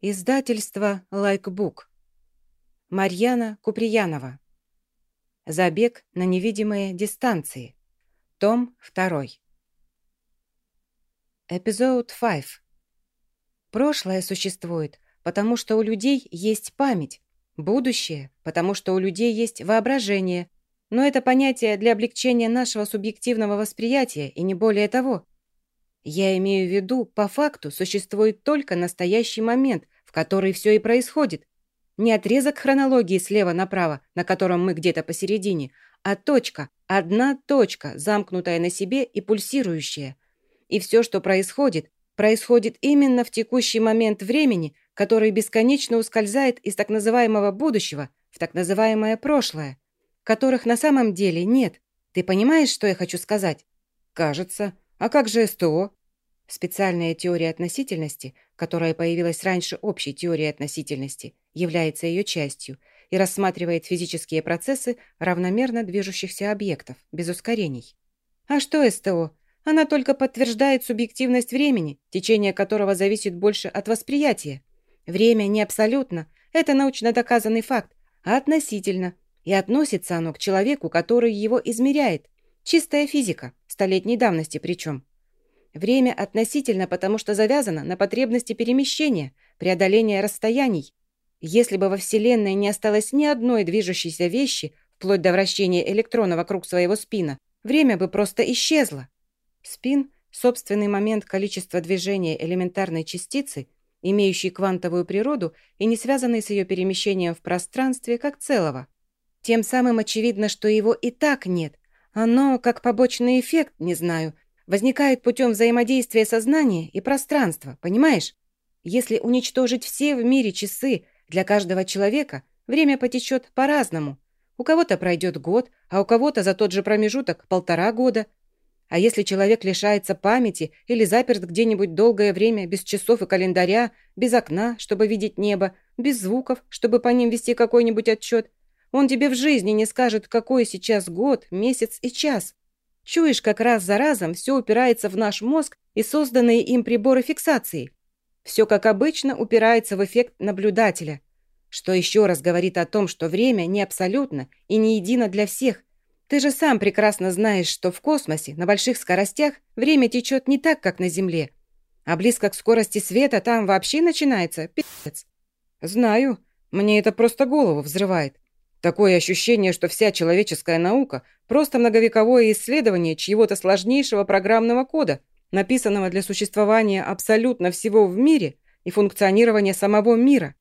Издательство «Лайкбук». Марьяна Куприянова. Забег на невидимые дистанции. Том 2. Эпизод 5. Прошлое существует, потому что у людей есть память. Будущее, потому что у людей есть воображение. Но это понятие для облегчения нашего субъективного восприятия и не более того – я имею в виду, по факту существует только настоящий момент, в который все и происходит. Не отрезок хронологии слева направо, на котором мы где-то посередине, а точка, одна точка, замкнутая на себе и пульсирующая. И все, что происходит, происходит именно в текущий момент времени, который бесконечно ускользает из так называемого будущего в так называемое прошлое, которых на самом деле нет. Ты понимаешь, что я хочу сказать? Кажется. А как же СТО? Специальная теория относительности, которая появилась раньше общей теории относительности, является ее частью и рассматривает физические процессы равномерно движущихся объектов, без ускорений. А что СТО? Она только подтверждает субъективность времени, течение которого зависит больше от восприятия. Время не абсолютно, это научно доказанный факт, а относительно. И относится оно к человеку, который его измеряет. Чистая физика столетней давности причем. Время относительно, потому что завязано на потребности перемещения, преодоления расстояний. Если бы во Вселенной не осталось ни одной движущейся вещи, вплоть до вращения электрона вокруг своего спина, время бы просто исчезло. Спин – собственный момент количества движения элементарной частицы, имеющей квантовую природу и не связанной с ее перемещением в пространстве как целого. Тем самым очевидно, что его и так нет – оно, как побочный эффект, не знаю, возникает путем взаимодействия сознания и пространства, понимаешь? Если уничтожить все в мире часы, для каждого человека время потечет по-разному. У кого-то пройдет год, а у кого-то за тот же промежуток полтора года. А если человек лишается памяти или заперт где-нибудь долгое время без часов и календаря, без окна, чтобы видеть небо, без звуков, чтобы по ним вести какой-нибудь отчет, он тебе в жизни не скажет, какой сейчас год, месяц и час. Чуешь, как раз за разом все упирается в наш мозг и созданные им приборы фиксации. Все, как обычно, упирается в эффект наблюдателя. Что еще раз говорит о том, что время не абсолютно и не едино для всех. Ты же сам прекрасно знаешь, что в космосе, на больших скоростях, время течет не так, как на Земле. А близко к скорости света там вообще начинается пи***ц. Знаю, мне это просто голову взрывает. Такое ощущение, что вся человеческая наука – просто многовековое исследование чьего-то сложнейшего программного кода, написанного для существования абсолютно всего в мире и функционирования самого мира.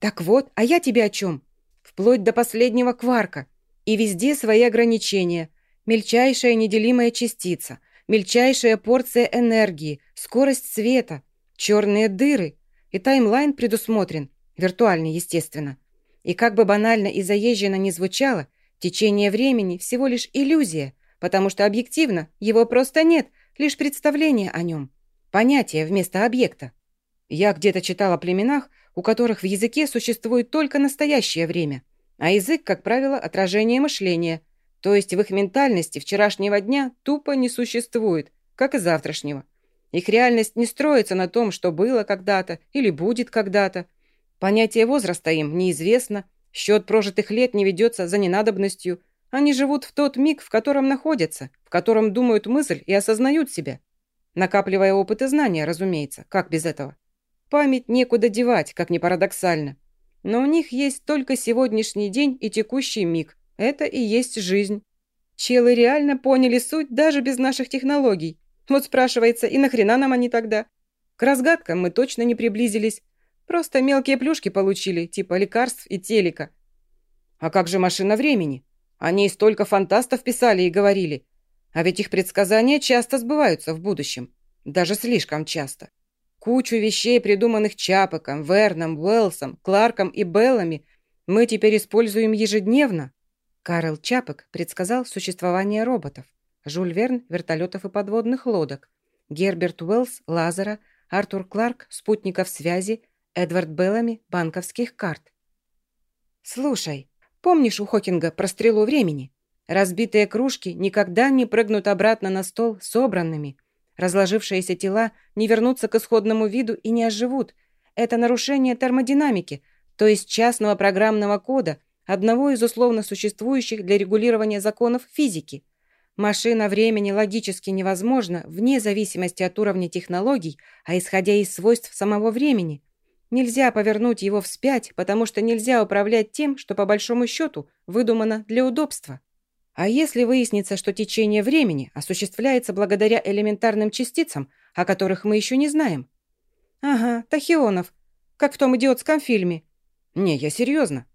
Так вот, а я тебе о чем? Вплоть до последнего кварка. И везде свои ограничения. Мельчайшая неделимая частица, мельчайшая порция энергии, скорость света, черные дыры. И таймлайн предусмотрен, виртуальный, естественно. И как бы банально и заезженно не звучало, течение времени всего лишь иллюзия, потому что объективно его просто нет, лишь представление о нем. Понятие вместо объекта. Я где-то читал о племенах, у которых в языке существует только настоящее время, а язык, как правило, отражение мышления, то есть в их ментальности вчерашнего дня тупо не существует, как и завтрашнего. Их реальность не строится на том, что было когда-то или будет когда-то, Понятие возраста им неизвестно, счет прожитых лет не ведется за ненадобностью. Они живут в тот миг, в котором находятся, в котором думают мысль и осознают себя. Накапливая опыт и знания, разумеется, как без этого. Память некуда девать, как ни парадоксально. Но у них есть только сегодняшний день и текущий миг. Это и есть жизнь. Челы реально поняли суть даже без наших технологий. Вот спрашивается, и нахрена нам они тогда? К разгадкам мы точно не приблизились, Просто мелкие плюшки получили, типа лекарств и телека. А как же машина времени? О ней столько фантастов писали и говорили. А ведь их предсказания часто сбываются в будущем. Даже слишком часто. Кучу вещей, придуманных Чапоком, Верном, Уэллсом, Кларком и Беллами, мы теперь используем ежедневно. Карл Чапок предсказал существование роботов. Жюль Верн – вертолетов и подводных лодок. Герберт Уэллс – лазера. Артур Кларк – спутников связи. Эдвард Беллами банковских карт. «Слушай, помнишь у Хокинга про стрелу времени? Разбитые кружки никогда не прыгнут обратно на стол собранными. Разложившиеся тела не вернутся к исходному виду и не оживут. – это нарушение термодинамики, то есть частного программного кода, одного из условно существующих для регулирования законов физики. Машина времени логически невозможна вне зависимости от уровня технологий, а исходя из свойств самого времени. Нельзя повернуть его вспять, потому что нельзя управлять тем, что по большому счету выдумано для удобства. А если выяснится, что течение времени осуществляется благодаря элементарным частицам, о которых мы еще не знаем? Ага, Тахионов, как в том идиотском фильме. Не, я серьезно.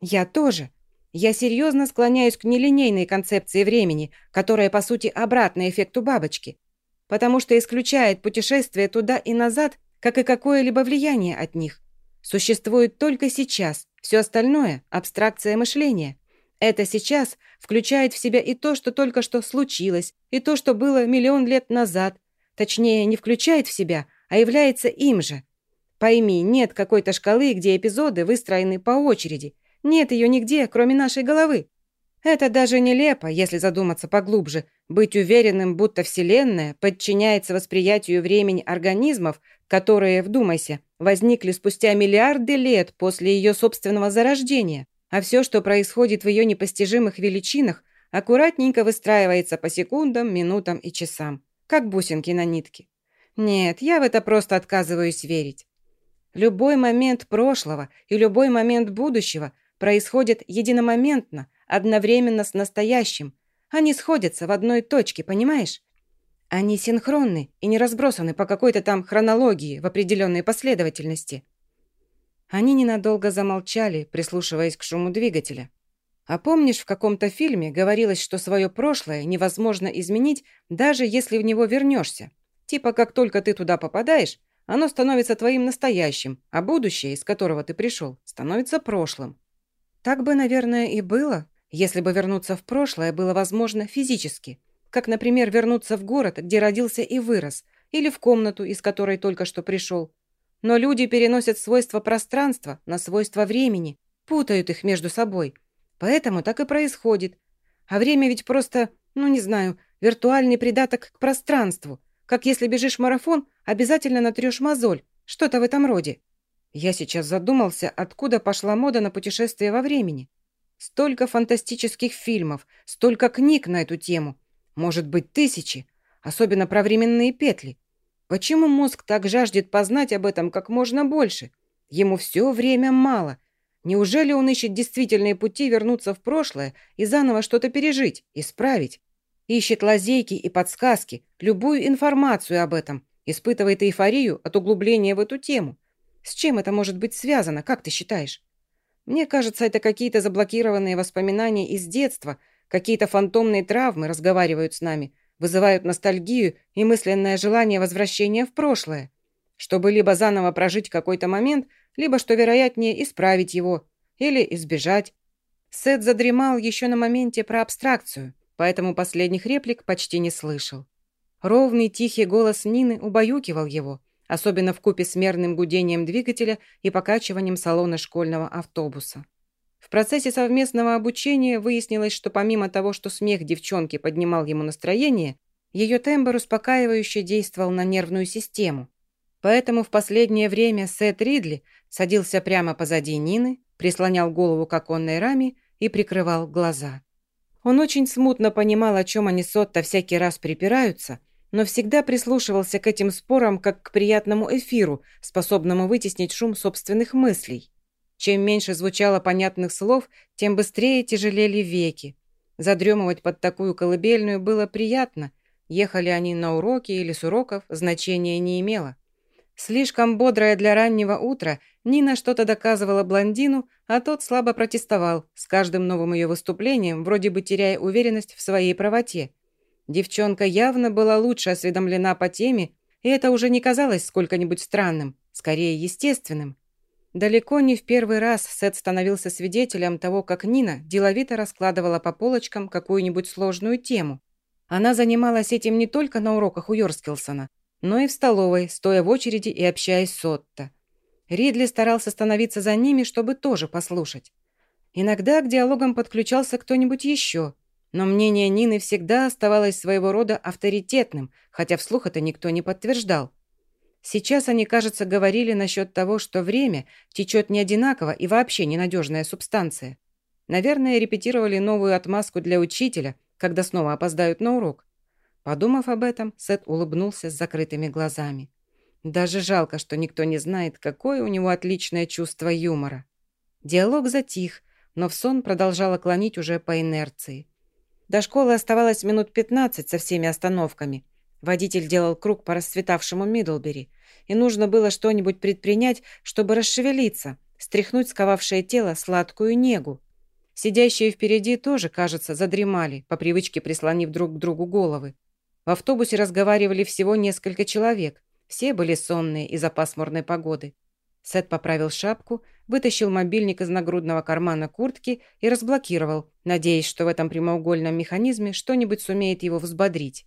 Я тоже. Я серьезно склоняюсь к нелинейной концепции времени, которая, по сути, обратна эффекту бабочки, потому что исключает путешествие туда и назад, как и какое-либо влияние от них. Существует только сейчас, все остальное – абстракция мышления. Это сейчас включает в себя и то, что только что случилось, и то, что было миллион лет назад. Точнее, не включает в себя, а является им же. Пойми, нет какой-то шкалы, где эпизоды выстроены по очереди. Нет ее нигде, кроме нашей головы. Это даже нелепо, если задуматься поглубже, быть уверенным, будто Вселенная подчиняется восприятию времени организмов, которые, вдумайся, возникли спустя миллиарды лет после ее собственного зарождения а все, что происходит в ее непостижимых величинах, аккуратненько выстраивается по секундам, минутам и часам, как бусинки на нитке. Нет, я в это просто отказываюсь верить. Любой момент прошлого и любой момент будущего происходят единомоментно, одновременно с настоящим. Они сходятся в одной точке, понимаешь? Они синхронны и не разбросаны по какой-то там хронологии в определенной последовательности. Они ненадолго замолчали, прислушиваясь к шуму двигателя. А помнишь, в каком-то фильме говорилось, что свое прошлое невозможно изменить, даже если в него вернешься? Типа, как только ты туда попадаешь, оно становится твоим настоящим, а будущее, из которого ты пришел, становится прошлым. Так бы, наверное, и было, если бы вернуться в прошлое было возможно физически. Как, например, вернуться в город, где родился и вырос, или в комнату, из которой только что пришел, но люди переносят свойства пространства на свойства времени, путают их между собой. Поэтому так и происходит. А время ведь просто, ну не знаю, виртуальный придаток к пространству. Как если бежишь марафон, обязательно натрешь мозоль. Что-то в этом роде. Я сейчас задумался, откуда пошла мода на путешествие во времени. Столько фантастических фильмов, столько книг на эту тему. Может быть, тысячи. Особенно про временные петли. Почему мозг так жаждет познать об этом как можно больше? Ему все время мало. Неужели он ищет действительные пути вернуться в прошлое и заново что-то пережить, исправить? Ищет лазейки и подсказки, любую информацию об этом, испытывает эйфорию от углубления в эту тему. С чем это может быть связано, как ты считаешь? Мне кажется, это какие-то заблокированные воспоминания из детства, какие-то фантомные травмы разговаривают с нами, вызывают ностальгию и мысленное желание возвращения в прошлое, чтобы либо заново прожить какой-то момент, либо, что вероятнее, исправить его или избежать. Сет задремал еще на моменте про абстракцию, поэтому последних реплик почти не слышал. Ровный тихий голос Нины убаюкивал его, особенно в купе с мерным гудением двигателя и покачиванием салона школьного автобуса. В процессе совместного обучения выяснилось, что помимо того, что смех девчонки поднимал ему настроение, ее тембр успокаивающе действовал на нервную систему. Поэтому в последнее время Сет Ридли садился прямо позади Нины, прислонял голову к оконной раме и прикрывал глаза. Он очень смутно понимал, о чем они с Отто всякий раз припираются, но всегда прислушивался к этим спорам как к приятному эфиру, способному вытеснить шум собственных мыслей. Чем меньше звучало понятных слов, тем быстрее тяжелели веки. Задремывать под такую колыбельную было приятно. Ехали они на уроки или с уроков, значения не имело. Слишком бодрая для раннего утра, Нина что-то доказывала блондину, а тот слабо протестовал, с каждым новым ее выступлением, вроде бы теряя уверенность в своей правоте. Девчонка явно была лучше осведомлена по теме, и это уже не казалось сколько-нибудь странным, скорее естественным. Далеко не в первый раз Сет становился свидетелем того, как Нина деловито раскладывала по полочкам какую-нибудь сложную тему. Она занималась этим не только на уроках у Йорскилсона, но и в столовой, стоя в очереди и общаясь с Отто. Ридли старался становиться за ними, чтобы тоже послушать. Иногда к диалогам подключался кто-нибудь еще, но мнение Нины всегда оставалось своего рода авторитетным, хотя вслух это никто не подтверждал. Сейчас они, кажется, говорили насчет того, что время течет не одинаково и вообще ненадежная субстанция. Наверное, репетировали новую отмазку для учителя, когда снова опоздают на урок. Подумав об этом, Сет улыбнулся с закрытыми глазами. Даже жалко, что никто не знает, какое у него отличное чувство юмора. Диалог затих, но в сон продолжала клонить уже по инерции. До школы оставалось минут 15 со всеми остановками. Водитель делал круг по расцветавшему Мидлбери, и нужно было что-нибудь предпринять, чтобы расшевелиться, стряхнуть сковавшее тело сладкую негу. Сидящие впереди тоже, кажется, задремали, по привычке прислонив друг к другу головы. В автобусе разговаривали всего несколько человек. Все были сонные из-за пасмурной погоды. Сет поправил шапку, вытащил мобильник из нагрудного кармана куртки и разблокировал, надеясь, что в этом прямоугольном механизме что-нибудь сумеет его взбодрить.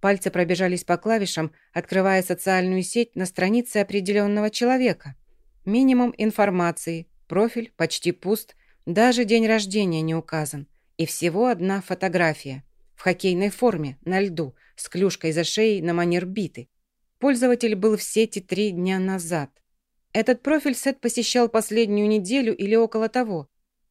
Пальцы пробежались по клавишам, открывая социальную сеть на странице определенного человека. Минимум информации, профиль почти пуст, даже день рождения не указан. И всего одна фотография. В хоккейной форме, на льду, с клюшкой за шеей на манер биты. Пользователь был в сети три дня назад. Этот профиль Сет посещал последнюю неделю или около того,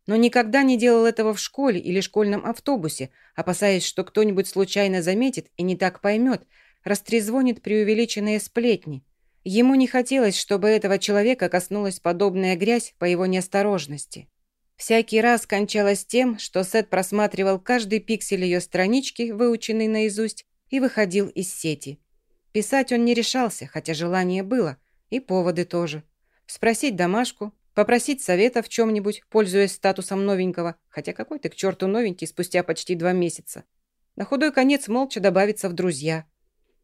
но никогда не делал этого в школе или школьном автобусе, опасаясь, что кто-нибудь случайно заметит и не так поймет, растрезвонит преувеличенные сплетни. Ему не хотелось, чтобы этого человека коснулась подобная грязь по его неосторожности. Всякий раз кончалось тем, что Сет просматривал каждый пиксель ее странички, выученный наизусть, и выходил из сети. Писать он не решался, хотя желание было, и поводы тоже. Спросить домашку, попросить совета в чем-нибудь, пользуясь статусом новенького, хотя какой ты к черту новенький спустя почти два месяца. На худой конец молча добавиться в друзья.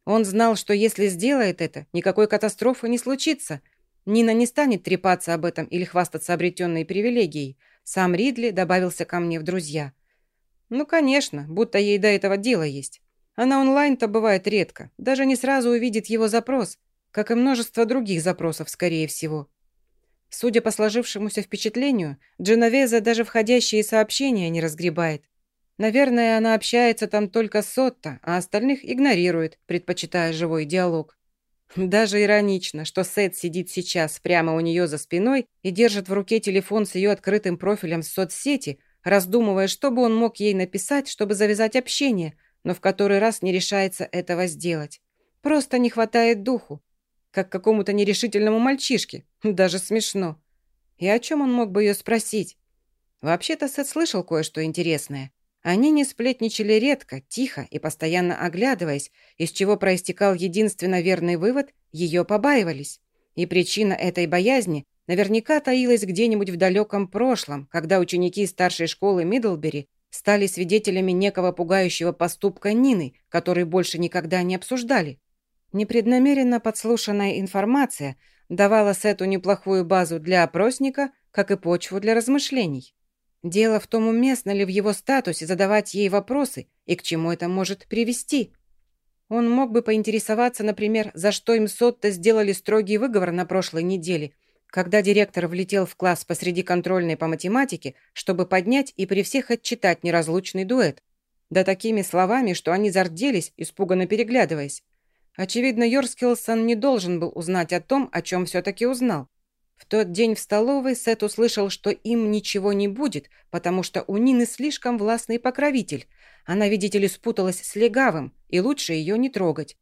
Он знал, что если сделает это, никакой катастрофы не случится. Нина не станет трепаться об этом или хвастаться обретенной привилегией. Сам Ридли добавился ко мне в друзья. Ну, конечно, будто ей до этого дело есть. Она онлайн-то бывает редко, даже не сразу увидит его запрос, как и множество других запросов, скорее всего. Судя по сложившемуся впечатлению, Дженовеза даже входящие сообщения не разгребает. Наверное, она общается там только с Отто, а остальных игнорирует, предпочитая живой диалог. Даже иронично, что Сет сидит сейчас прямо у нее за спиной и держит в руке телефон с ее открытым профилем в соцсети, раздумывая, что бы он мог ей написать, чтобы завязать общение, но в который раз не решается этого сделать. Просто не хватает духу, как какому-то нерешительному мальчишке. Даже смешно. И о чем он мог бы ее спросить? Вообще-то Сет слышал кое-что интересное. Они не сплетничали редко, тихо и постоянно оглядываясь, из чего проистекал единственно верный вывод – ее побаивались. И причина этой боязни наверняка таилась где-нибудь в далеком прошлом, когда ученики старшей школы Мидлбери стали свидетелями некого пугающего поступка Нины, который больше никогда не обсуждали. Непреднамеренно подслушанная информация давала Сету неплохую базу для опросника, как и почву для размышлений. Дело в том, уместно ли в его статусе задавать ей вопросы и к чему это может привести. Он мог бы поинтересоваться, например, за что им Сотто сделали строгий выговор на прошлой неделе – когда директор влетел в класс посреди контрольной по математике, чтобы поднять и при всех отчитать неразлучный дуэт. Да такими словами, что они зарделись, испуганно переглядываясь. Очевидно, Йорскилсон не должен был узнать о том, о чем все-таки узнал. В тот день в столовой Сет услышал, что им ничего не будет, потому что у Нины слишком властный покровитель. Она, видите ли, спуталась с легавым, и лучше ее не трогать.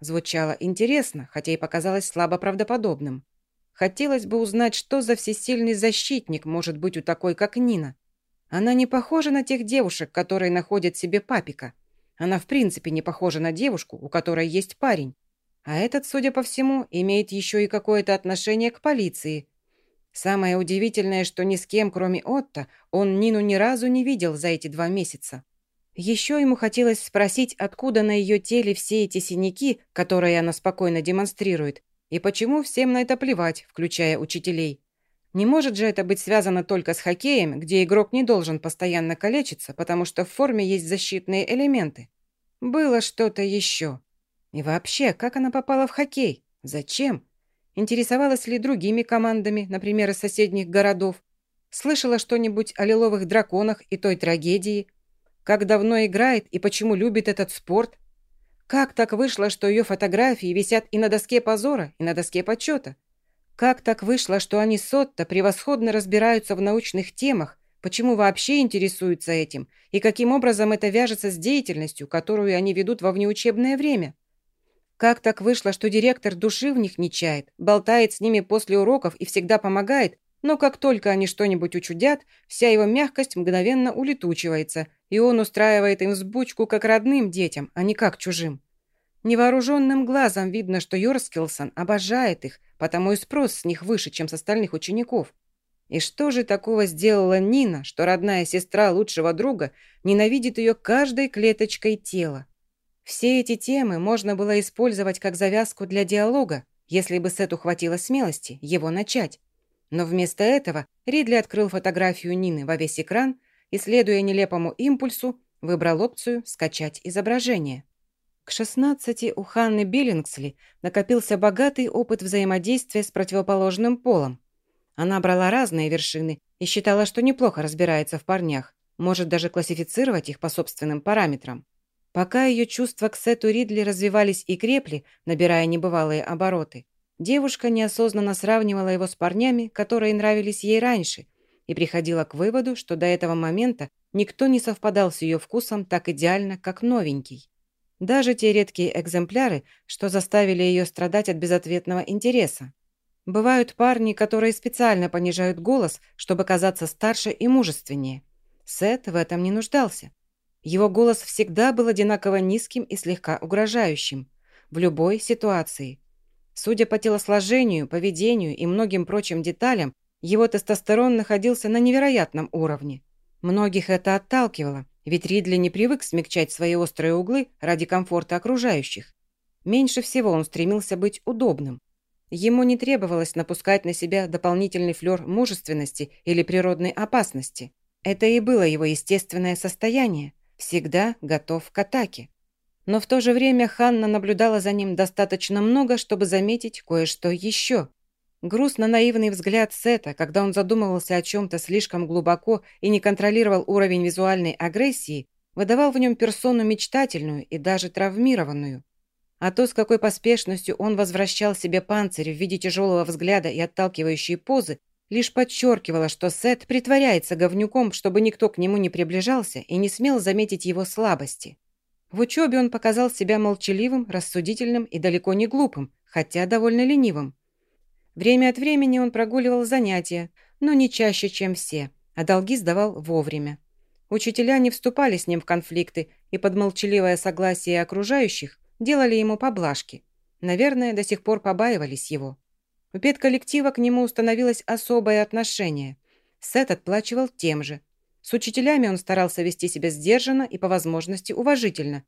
Звучало интересно, хотя и показалось слабо правдоподобным. Хотелось бы узнать, что за всесильный защитник может быть у такой, как Нина. Она не похожа на тех девушек, которые находят себе папика. Она в принципе не похожа на девушку, у которой есть парень. А этот, судя по всему, имеет еще и какое-то отношение к полиции. Самое удивительное, что ни с кем, кроме Отто, он Нину ни разу не видел за эти два месяца. Еще ему хотелось спросить, откуда на ее теле все эти синяки, которые она спокойно демонстрирует, и почему всем на это плевать, включая учителей? Не может же это быть связано только с хоккеем, где игрок не должен постоянно калечиться, потому что в форме есть защитные элементы. Было что-то еще. И вообще, как она попала в хоккей? Зачем? Интересовалась ли другими командами, например, из соседних городов? Слышала что-нибудь о лиловых драконах и той трагедии? Как давно играет и почему любит этот спорт? Как так вышло, что ее фотографии висят и на доске позора, и на доске почета? Как так вышло, что они с Отто превосходно разбираются в научных темах, почему вообще интересуются этим, и каким образом это вяжется с деятельностью, которую они ведут во внеучебное время? Как так вышло, что директор души в них не чает, болтает с ними после уроков и всегда помогает, но как только они что-нибудь учудят, вся его мягкость мгновенно улетучивается, и он устраивает им взбучку как родным детям, а не как чужим. Невооруженным глазом видно, что Йорскилсон обожает их, потому и спрос с них выше, чем с остальных учеников. И что же такого сделала Нина, что родная сестра лучшего друга ненавидит ее каждой клеточкой тела? Все эти темы можно было использовать как завязку для диалога, если бы Сету хватило смелости его начать. Но вместо этого Ридли открыл фотографию Нины во весь экран и, следуя нелепому импульсу, выбрал опцию «Скачать изображение». К 16 у Ханны Биллингсли накопился богатый опыт взаимодействия с противоположным полом. Она брала разные вершины и считала, что неплохо разбирается в парнях, может даже классифицировать их по собственным параметрам. Пока ее чувства к Сету Ридли развивались и крепли, набирая небывалые обороты, девушка неосознанно сравнивала его с парнями, которые нравились ей раньше, и приходила к выводу, что до этого момента никто не совпадал с ее вкусом так идеально, как новенький. Даже те редкие экземпляры, что заставили ее страдать от безответного интереса. Бывают парни, которые специально понижают голос, чтобы казаться старше и мужественнее. Сет в этом не нуждался. Его голос всегда был одинаково низким и слегка угрожающим. В любой ситуации. Судя по телосложению, поведению и многим прочим деталям, его тестостерон находился на невероятном уровне. Многих это отталкивало, ведь Ридли не привык смягчать свои острые углы ради комфорта окружающих. Меньше всего он стремился быть удобным. Ему не требовалось напускать на себя дополнительный флер мужественности или природной опасности. Это и было его естественное состояние, всегда готов к атаке. Но в то же время Ханна наблюдала за ним достаточно много, чтобы заметить кое-что еще. Грустно-наивный взгляд Сета, когда он задумывался о чем-то слишком глубоко и не контролировал уровень визуальной агрессии, выдавал в нем персону мечтательную и даже травмированную. А то, с какой поспешностью он возвращал себе панцирь в виде тяжелого взгляда и отталкивающей позы, лишь подчеркивало, что Сет притворяется говнюком, чтобы никто к нему не приближался и не смел заметить его слабости. В учебе он показал себя молчаливым, рассудительным и далеко не глупым, хотя довольно ленивым. Время от времени он прогуливал занятия, но не чаще, чем все, а долги сдавал вовремя. Учителя не вступали с ним в конфликты и под молчаливое согласие окружающих делали ему поблажки. Наверное, до сих пор побаивались его. У педколлектива к нему установилось особое отношение. Сет отплачивал тем же. С учителями он старался вести себя сдержанно и по возможности уважительно,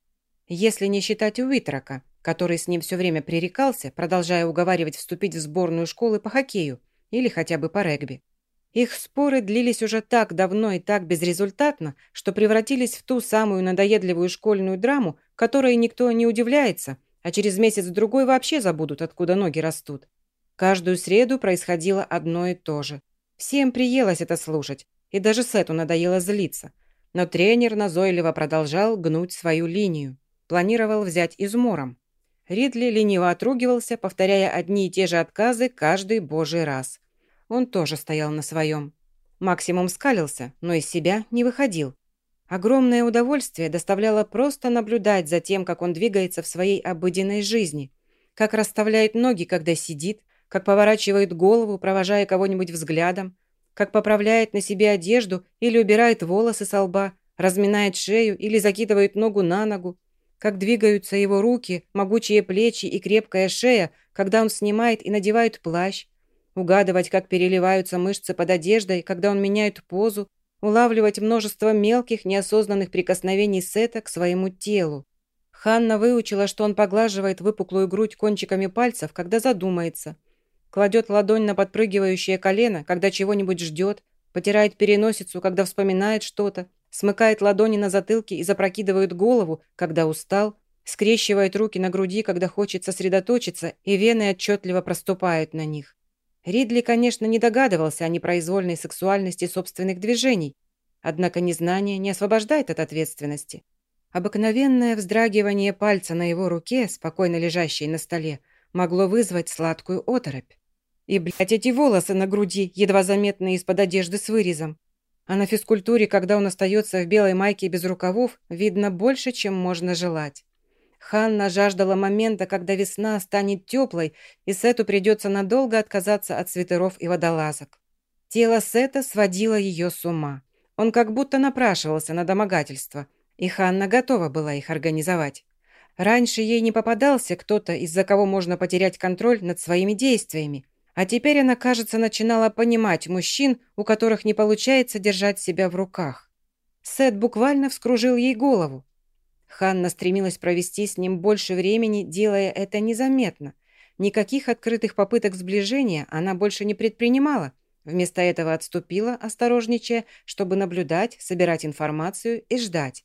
если не считать Уитрока, который с ним все время пререкался, продолжая уговаривать вступить в сборную школы по хоккею или хотя бы по регби. Их споры длились уже так давно и так безрезультатно, что превратились в ту самую надоедливую школьную драму, которой никто не удивляется, а через месяц-другой вообще забудут, откуда ноги растут. Каждую среду происходило одно и то же. Всем приелось это слушать, и даже Сету надоело злиться. Но тренер назойливо продолжал гнуть свою линию. Планировал взять измором. Ридли лениво отругивался, повторяя одни и те же отказы каждый божий раз. Он тоже стоял на своем. Максимум скалился, но из себя не выходил. Огромное удовольствие доставляло просто наблюдать за тем, как он двигается в своей обыденной жизни, как расставляет ноги, когда сидит, как поворачивает голову, провожая кого-нибудь взглядом, как поправляет на себе одежду или убирает волосы со лба, разминает шею или закидывает ногу на ногу, как двигаются его руки, могучие плечи и крепкая шея, когда он снимает и надевает плащ, угадывать, как переливаются мышцы под одеждой, когда он меняет позу, улавливать множество мелких, неосознанных прикосновений Сета к своему телу. Ханна выучила, что он поглаживает выпуклую грудь кончиками пальцев, когда задумается, кладет ладонь на подпрыгивающее колено, когда чего-нибудь ждет, потирает переносицу, когда вспоминает что-то, смыкает ладони на затылке и запрокидывает голову, когда устал, скрещивает руки на груди, когда хочет сосредоточиться, и вены отчетливо проступают на них. Ридли, конечно, не догадывался о непроизвольной сексуальности собственных движений, однако незнание не освобождает от ответственности. Обыкновенное вздрагивание пальца на его руке, спокойно лежащей на столе, могло вызвать сладкую оторопь. И, блядь, эти волосы на груди, едва заметные из-под одежды с вырезом. А на физкультуре, когда он остается в белой майке без рукавов, видно больше, чем можно желать. Ханна жаждала момента, когда весна станет теплой, и Сету придется надолго отказаться от свитеров и водолазок. Тело Сета сводило ее с ума. Он как будто напрашивался на домогательство, и Ханна готова была их организовать. Раньше ей не попадался кто-то, из-за кого можно потерять контроль над своими действиями, а теперь она, кажется, начинала понимать мужчин, у которых не получается держать себя в руках. Сет буквально вскружил ей голову. Ханна стремилась провести с ним больше времени, делая это незаметно. Никаких открытых попыток сближения она больше не предпринимала. Вместо этого отступила, осторожничая, чтобы наблюдать, собирать информацию и ждать.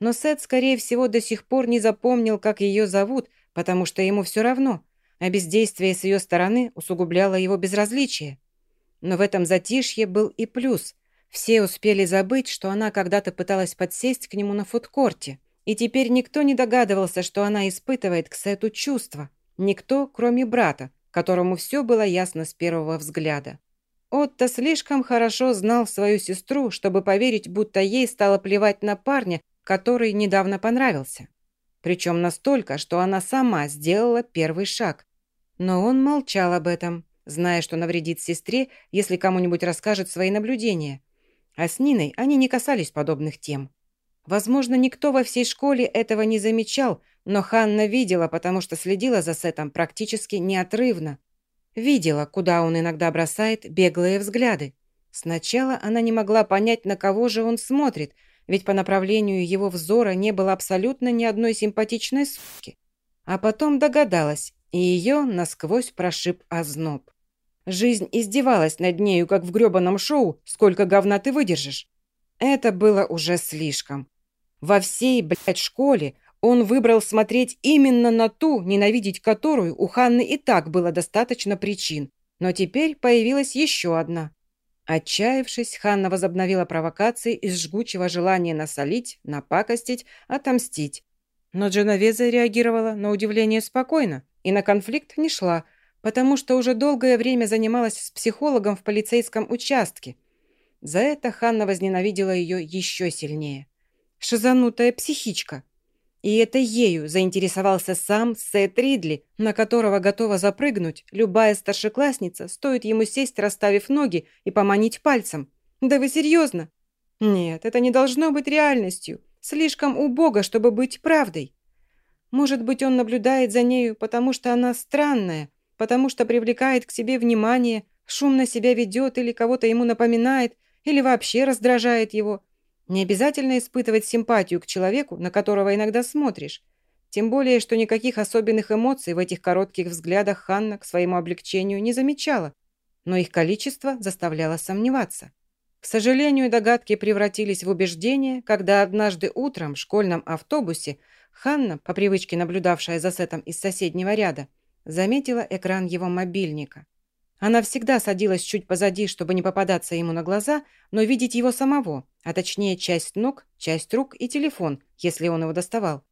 Но Сет, скорее всего, до сих пор не запомнил, как ее зовут, потому что ему все равно, а бездействие с ее стороны усугубляло его безразличие. Но в этом затишье был и плюс. Все успели забыть, что она когда-то пыталась подсесть к нему на фудкорте. И теперь никто не догадывался, что она испытывает к Сету чувства. Никто, кроме брата, которому все было ясно с первого взгляда. Отто слишком хорошо знал свою сестру, чтобы поверить, будто ей стало плевать на парня, который недавно понравился. Причем настолько, что она сама сделала первый шаг. Но он молчал об этом, зная, что навредит сестре, если кому-нибудь расскажет свои наблюдения. А с Ниной они не касались подобных тем. Возможно, никто во всей школе этого не замечал, но Ханна видела, потому что следила за Сетом практически неотрывно. Видела, куда он иногда бросает беглые взгляды. Сначала она не могла понять, на кого же он смотрит, ведь по направлению его взора не было абсолютно ни одной симпатичной суки. А потом догадалась, и ее насквозь прошиб озноб. Жизнь издевалась над нею, как в грёбаном шоу «Сколько говна ты выдержишь?». Это было уже слишком. Во всей, блядь, школе он выбрал смотреть именно на ту, ненавидеть которую у Ханны и так было достаточно причин. Но теперь появилась еще одна. Отчаявшись, Ханна возобновила провокации из жгучего желания насолить, напакостить, отомстить. Но Дженовеза реагировала на удивление спокойно и на конфликт не шла, потому что уже долгое время занималась с психологом в полицейском участке. За это Ханна возненавидела ее еще сильнее шизанутая психичка. И это ею заинтересовался сам Сет Ридли, на которого готова запрыгнуть любая старшеклассница, стоит ему сесть, расставив ноги и поманить пальцем. Да вы серьезно? Нет, это не должно быть реальностью. Слишком убого, чтобы быть правдой. Может быть, он наблюдает за нею, потому что она странная, потому что привлекает к себе внимание, шумно себя ведет или кого-то ему напоминает, или вообще раздражает его – не обязательно испытывать симпатию к человеку, на которого иногда смотришь. Тем более, что никаких особенных эмоций в этих коротких взглядах Ханна к своему облегчению не замечала, но их количество заставляло сомневаться. К сожалению, догадки превратились в убеждение, когда однажды утром в школьном автобусе Ханна, по привычке наблюдавшая за Сетом из соседнего ряда, заметила экран его мобильника. Она всегда садилась чуть позади, чтобы не попадаться ему на глаза, но видеть его самого, а точнее часть ног, часть рук и телефон, если он его доставал.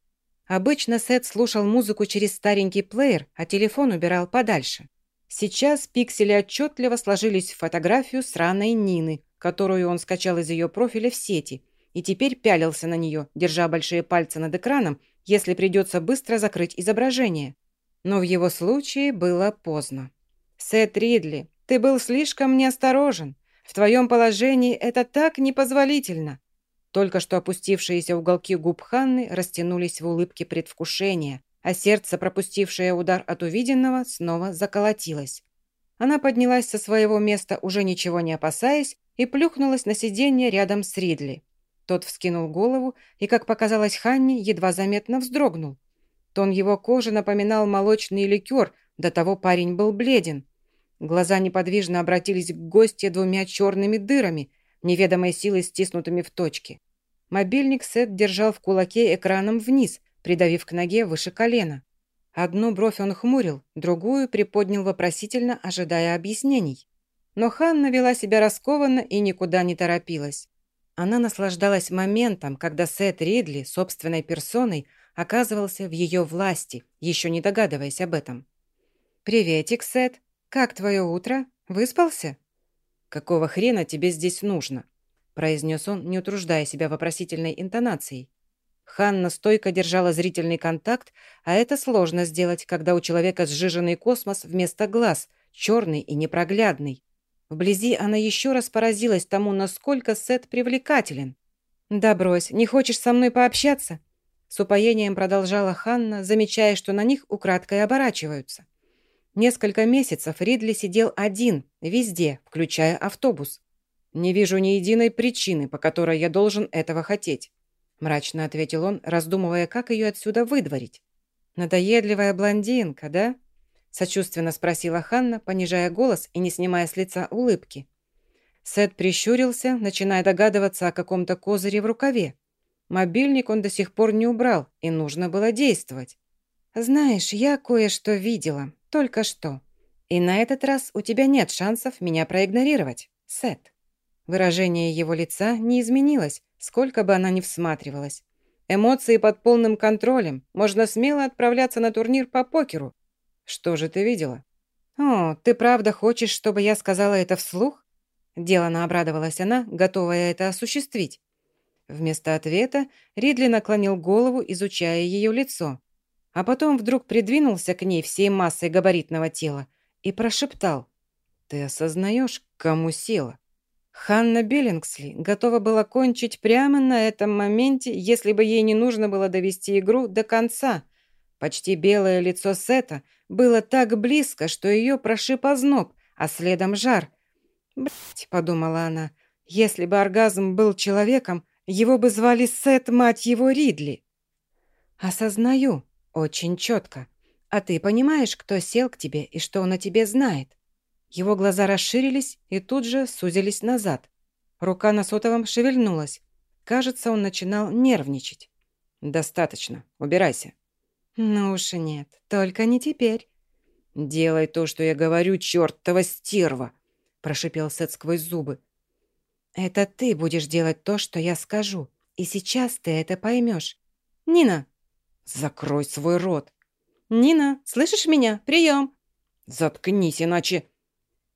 Обычно Сет слушал музыку через старенький плеер, а телефон убирал подальше. Сейчас пиксели отчетливо сложились в фотографию сраной Нины, которую он скачал из ее профиля в сети, и теперь пялился на нее, держа большие пальцы над экраном, если придется быстро закрыть изображение. Но в его случае было поздно. «Сет Ридли, ты был слишком неосторожен. В твоем положении это так непозволительно». Только что опустившиеся уголки губ Ханны растянулись в улыбке предвкушения, а сердце, пропустившее удар от увиденного, снова заколотилось. Она поднялась со своего места, уже ничего не опасаясь, и плюхнулась на сиденье рядом с Ридли. Тот вскинул голову и, как показалось Ханне, едва заметно вздрогнул. Тон его кожи напоминал молочный ликер, до того парень был бледен. Глаза неподвижно обратились к гости двумя черными дырами, неведомой силой стиснутыми в точке. Мобильник Сет держал в кулаке экраном вниз, придавив к ноге выше колена. Одну бровь он хмурил, другую приподнял вопросительно, ожидая объяснений. Но Ханна вела себя раскованно и никуда не торопилась. Она наслаждалась моментом, когда Сет Ридли собственной персоной оказывался в ее власти, еще не догадываясь об этом. «Приветик, Сет. Как твое утро? Выспался?» «Какого хрена тебе здесь нужно?» произнес он, не утруждая себя вопросительной интонацией. Ханна стойко держала зрительный контакт, а это сложно сделать, когда у человека сжиженный космос вместо глаз, черный и непроглядный. Вблизи она еще раз поразилась тому, насколько Сет привлекателен. «Да брось, не хочешь со мной пообщаться?» С упоением продолжала Ханна, замечая, что на них украдкой оборачиваются. Несколько месяцев Ридли сидел один, везде, включая автобус. «Не вижу ни единой причины, по которой я должен этого хотеть», мрачно ответил он, раздумывая, как ее отсюда выдворить. «Надоедливая блондинка, да?» Сочувственно спросила Ханна, понижая голос и не снимая с лица улыбки. Сет прищурился, начиная догадываться о каком-то козыре в рукаве. Мобильник он до сих пор не убрал, и нужно было действовать. «Знаешь, я кое-что видела, только что. И на этот раз у тебя нет шансов меня проигнорировать, Сет». Выражение его лица не изменилось, сколько бы она ни всматривалась. Эмоции под полным контролем. Можно смело отправляться на турнир по покеру. Что же ты видела? О, ты правда хочешь, чтобы я сказала это вслух? Делано обрадовалась она, готовая это осуществить. Вместо ответа Ридли наклонил голову, изучая ее лицо. А потом вдруг придвинулся к ней всей массой габаритного тела и прошептал. «Ты осознаешь, кому села?» Ханна Биллингсли готова была кончить прямо на этом моменте, если бы ей не нужно было довести игру до конца. Почти белое лицо Сета было так близко, что ее прошиб озноб, а следом жар. «Блядь», — подумала она, — «если бы оргазм был человеком, его бы звали Сет, мать его, Ридли». «Осознаю, очень четко. А ты понимаешь, кто сел к тебе и что он о тебе знает?» Его глаза расширились и тут же сузились назад. Рука на сотовом шевельнулась. Кажется, он начинал нервничать. «Достаточно. Убирайся». «Ну уж нет. Только не теперь». «Делай то, что я говорю, чертова стерва!» прошипел Сет сквозь зубы. «Это ты будешь делать то, что я скажу. И сейчас ты это поймешь. Нина!» «Закрой свой рот!» «Нина, слышишь меня? Прием!» «Заткнись, иначе...»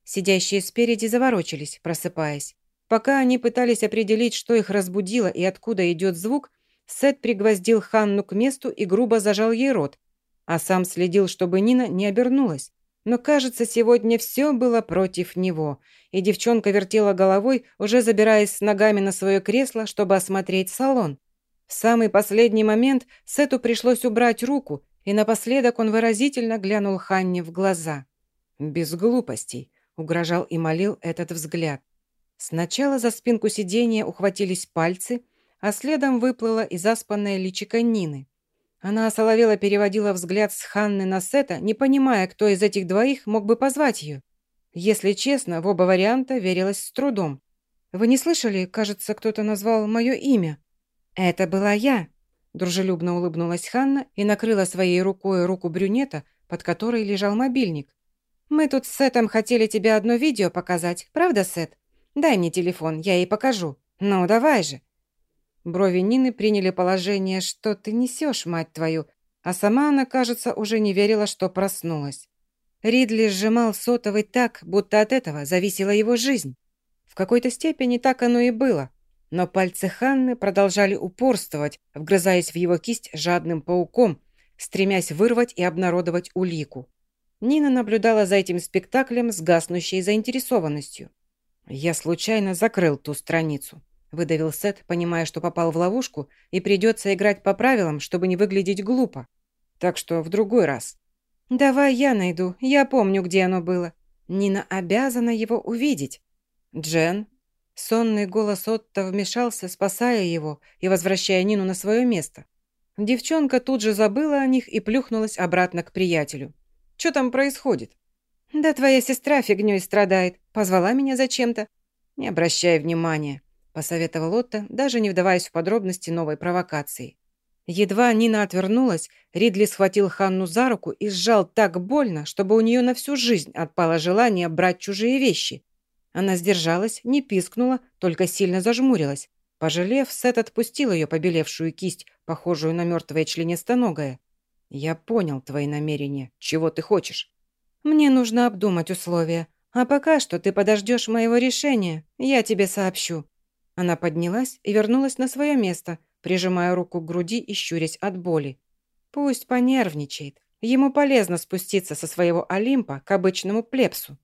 Сидящие спереди заворочились, просыпаясь. Пока они пытались определить, что их разбудило и откуда идет звук, Сет пригвоздил Ханну к месту и грубо зажал ей рот, а сам следил, чтобы Нина не обернулась. Но, кажется, сегодня все было против него, и девчонка вертела головой, уже забираясь с ногами на свое кресло, чтобы осмотреть салон. В самый последний момент Сету пришлось убрать руку, и напоследок он выразительно глянул Ханне в глаза. «Без глупостей угрожал и молил этот взгляд. Сначала за спинку сиденья ухватились пальцы, а следом выплыла и заспанная личико Нины. Она осоловела переводила взгляд с Ханны на Сета, не понимая, кто из этих двоих мог бы позвать ее. Если честно, в оба варианта верилась с трудом. «Вы не слышали? Кажется, кто-то назвал мое имя». «Это была я», – дружелюбно улыбнулась Ханна и накрыла своей рукой руку брюнета, под которой лежал мобильник. «Мы тут с Сетом хотели тебе одно видео показать, правда, Сет? Дай мне телефон, я ей покажу. Ну, давай же». Брови Нины приняли положение, что ты несешь, мать твою, а сама она, кажется, уже не верила, что проснулась. Ридли сжимал сотовый так, будто от этого зависела его жизнь. В какой-то степени так оно и было. Но пальцы Ханны продолжали упорствовать, вгрызаясь в его кисть жадным пауком, стремясь вырвать и обнародовать улику. Нина наблюдала за этим спектаклем с гаснущей заинтересованностью. «Я случайно закрыл ту страницу», – выдавил Сет, понимая, что попал в ловушку и придется играть по правилам, чтобы не выглядеть глупо. «Так что в другой раз». «Давай я найду, я помню, где оно было. Нина обязана его увидеть». «Джен?» Сонный голос Отто вмешался, спасая его и возвращая Нину на свое место. Девчонка тут же забыла о них и плюхнулась обратно к приятелю. Что там происходит?» «Да твоя сестра фигнёй страдает. Позвала меня зачем-то». «Не обращай внимания», – посоветовал Отто, даже не вдаваясь в подробности новой провокации. Едва Нина отвернулась, Ридли схватил Ханну за руку и сжал так больно, чтобы у нее на всю жизнь отпало желание брать чужие вещи. Она сдержалась, не пискнула, только сильно зажмурилась. Пожалев, Сет отпустил ее побелевшую кисть, похожую на мертвое членистоногое. «Я понял твои намерения. Чего ты хочешь?» «Мне нужно обдумать условия. А пока что ты подождешь моего решения. Я тебе сообщу». Она поднялась и вернулась на свое место, прижимая руку к груди и щурясь от боли. Пусть понервничает. Ему полезно спуститься со своего Олимпа к обычному плебсу.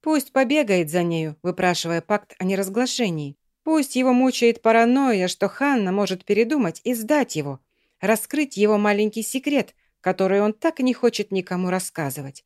Пусть побегает за нею, выпрашивая пакт о неразглашении. Пусть его мучает паранойя, что Ханна может передумать и сдать его, раскрыть его маленький секрет, который он так и не хочет никому рассказывать.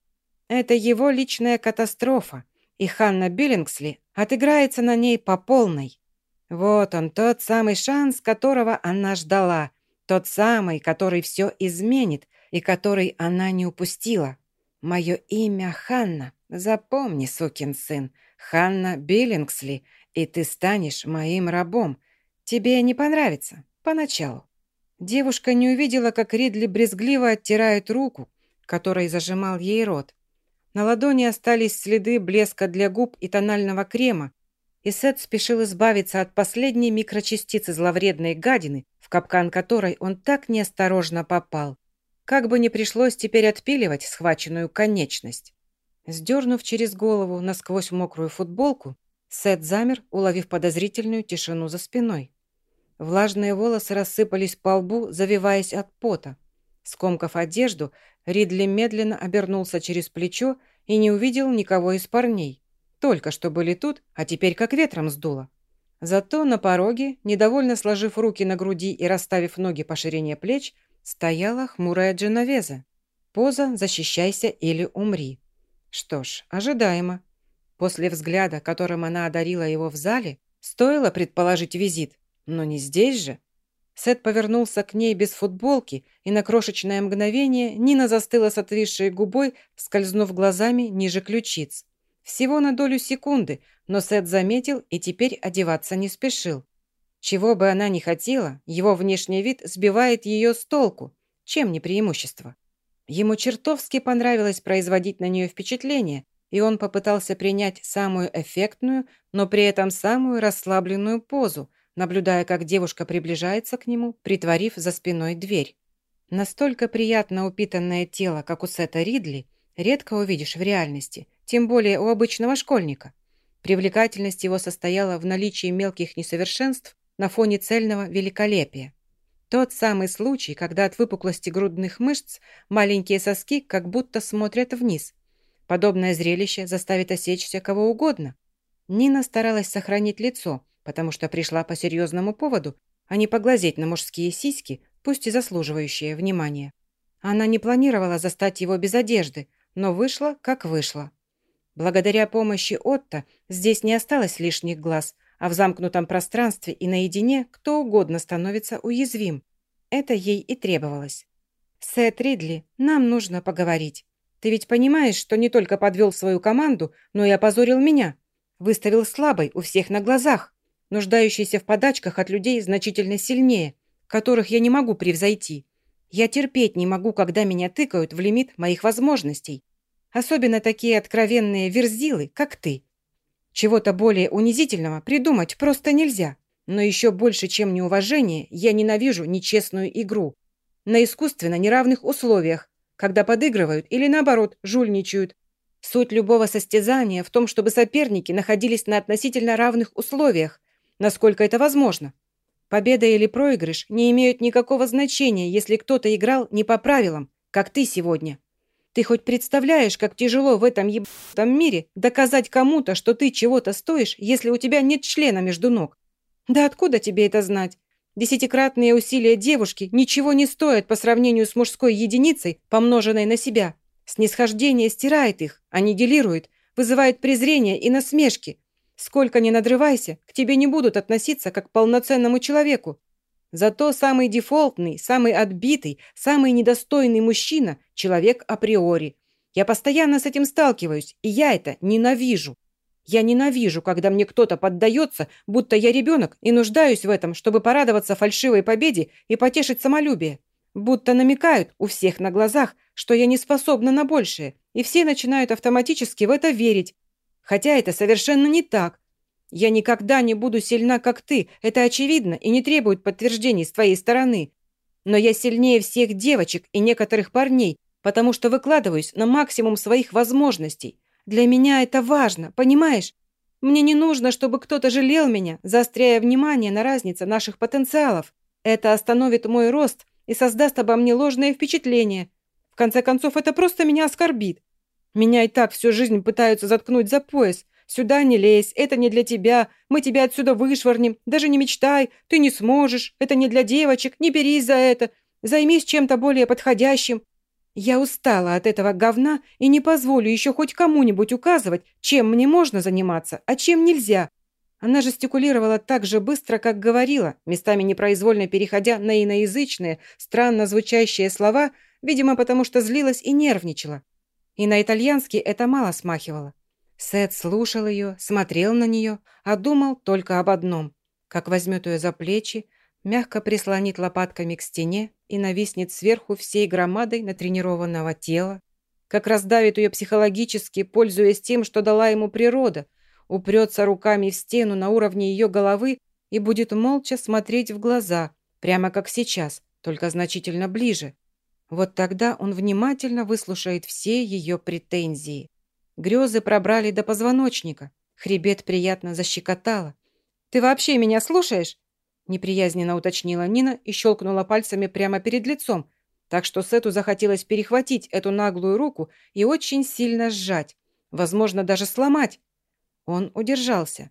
Это его личная катастрофа, и Ханна Биллингсли отыграется на ней по полной. Вот он, тот самый шанс, которого она ждала, тот самый, который все изменит и который она не упустила. Мое имя Ханна. Запомни, сукин сын, Ханна Биллингсли, и ты станешь моим рабом. Тебе не понравится. Поначалу. Девушка не увидела, как Ридли брезгливо оттирает руку, которой зажимал ей рот. На ладони остались следы блеска для губ и тонального крема, и Сет спешил избавиться от последней микрочастицы зловредной гадины, в капкан которой он так неосторожно попал. Как бы ни пришлось теперь отпиливать схваченную конечность. Сдернув через голову насквозь мокрую футболку, Сет замер, уловив подозрительную тишину за спиной. Влажные волосы рассыпались по лбу, завиваясь от пота. Скомкав одежду, Ридли медленно обернулся через плечо и не увидел никого из парней. Только что были тут, а теперь как ветром сдуло. Зато на пороге, недовольно сложив руки на груди и расставив ноги по ширине плеч, стояла хмурая Дженовеза. Поза «Защищайся или умри». Что ж, ожидаемо. После взгляда, которым она одарила его в зале, стоило предположить визит, но не здесь же. Сет повернулся к ней без футболки, и на крошечное мгновение Нина застыла с отвисшей губой, скользнув глазами ниже ключиц. Всего на долю секунды, но Сет заметил и теперь одеваться не спешил. Чего бы она ни хотела, его внешний вид сбивает ее с толку. Чем не преимущество? Ему чертовски понравилось производить на нее впечатление, и он попытался принять самую эффектную, но при этом самую расслабленную позу, наблюдая, как девушка приближается к нему, притворив за спиной дверь. Настолько приятно упитанное тело, как у Сета Ридли, редко увидишь в реальности, тем более у обычного школьника. Привлекательность его состояла в наличии мелких несовершенств на фоне цельного великолепия. Тот самый случай, когда от выпуклости грудных мышц маленькие соски как будто смотрят вниз. Подобное зрелище заставит осечься кого угодно. Нина старалась сохранить лицо, потому что пришла по серьезному поводу, а не поглазеть на мужские сиськи, пусть и заслуживающие внимания. Она не планировала застать его без одежды, но вышла, как вышла. Благодаря помощи Отто здесь не осталось лишних глаз, а в замкнутом пространстве и наедине кто угодно становится уязвим. Это ей и требовалось. «Сет Ридли, нам нужно поговорить. Ты ведь понимаешь, что не только подвел свою команду, но и опозорил меня. Выставил слабой у всех на глазах нуждающийся в подачках от людей значительно сильнее, которых я не могу превзойти. Я терпеть не могу, когда меня тыкают в лимит моих возможностей. Особенно такие откровенные верзилы, как ты. Чего-то более унизительного придумать просто нельзя. Но еще больше, чем неуважение, я ненавижу нечестную игру. На искусственно неравных условиях, когда подыгрывают или, наоборот, жульничают. Суть любого состязания в том, чтобы соперники находились на относительно равных условиях, насколько это возможно. Победа или проигрыш не имеют никакого значения, если кто-то играл не по правилам, как ты сегодня. Ты хоть представляешь, как тяжело в этом ебаном мире доказать кому-то, что ты чего-то стоишь, если у тебя нет члена между ног? Да откуда тебе это знать? Десятикратные усилия девушки ничего не стоят по сравнению с мужской единицей, помноженной на себя. Снисхождение стирает их, аннигилирует, вызывает презрение и насмешки, Сколько ни надрывайся, к тебе не будут относиться как к полноценному человеку. Зато самый дефолтный, самый отбитый, самый недостойный мужчина – человек априори. Я постоянно с этим сталкиваюсь, и я это ненавижу. Я ненавижу, когда мне кто-то поддается, будто я ребенок, и нуждаюсь в этом, чтобы порадоваться фальшивой победе и потешить самолюбие. Будто намекают у всех на глазах, что я не способна на большее, и все начинают автоматически в это верить, Хотя это совершенно не так. Я никогда не буду сильна, как ты, это очевидно и не требует подтверждений с твоей стороны. Но я сильнее всех девочек и некоторых парней, потому что выкладываюсь на максимум своих возможностей. Для меня это важно, понимаешь? Мне не нужно, чтобы кто-то жалел меня, заостряя внимание на разнице наших потенциалов. Это остановит мой рост и создаст обо мне ложное впечатление. В конце концов, это просто меня оскорбит. Меня и так всю жизнь пытаются заткнуть за пояс. Сюда не лезь, это не для тебя. Мы тебя отсюда вышвырнем. Даже не мечтай, ты не сможешь. Это не для девочек, не берись за это. Займись чем-то более подходящим. Я устала от этого говна и не позволю еще хоть кому-нибудь указывать, чем мне можно заниматься, а чем нельзя. Она жестикулировала так же быстро, как говорила, местами непроизвольно переходя на иноязычные, странно звучащие слова, видимо, потому что злилась и нервничала. И на итальянский это мало смахивало. Сет слушал ее, смотрел на нее, а думал только об одном. Как возьмет ее за плечи, мягко прислонит лопатками к стене и нависнет сверху всей громадой натренированного тела, как раздавит ее психологически, пользуясь тем, что дала ему природа, упрется руками в стену на уровне ее головы и будет молча смотреть в глаза, прямо как сейчас, только значительно ближе. Вот тогда он внимательно выслушает все ее претензии. Грезы пробрали до позвоночника, хребет приятно защекотало. «Ты вообще меня слушаешь?» неприязненно уточнила Нина и щелкнула пальцами прямо перед лицом, так что Сету захотелось перехватить эту наглую руку и очень сильно сжать, возможно, даже сломать. Он удержался.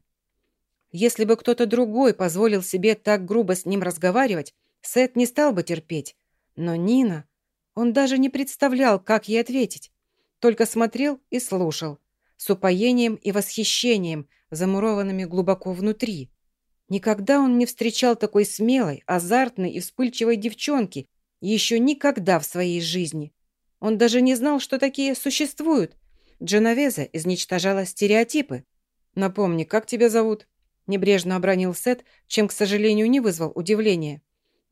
Если бы кто-то другой позволил себе так грубо с ним разговаривать, Сет не стал бы терпеть. Но Нина... Он даже не представлял, как ей ответить. Только смотрел и слушал. С упоением и восхищением, замурованными глубоко внутри. Никогда он не встречал такой смелой, азартной и вспыльчивой девчонки. Еще никогда в своей жизни. Он даже не знал, что такие существуют. Дженовеза изничтожала стереотипы. «Напомни, как тебя зовут?» Небрежно обронил Сет, чем, к сожалению, не вызвал удивления.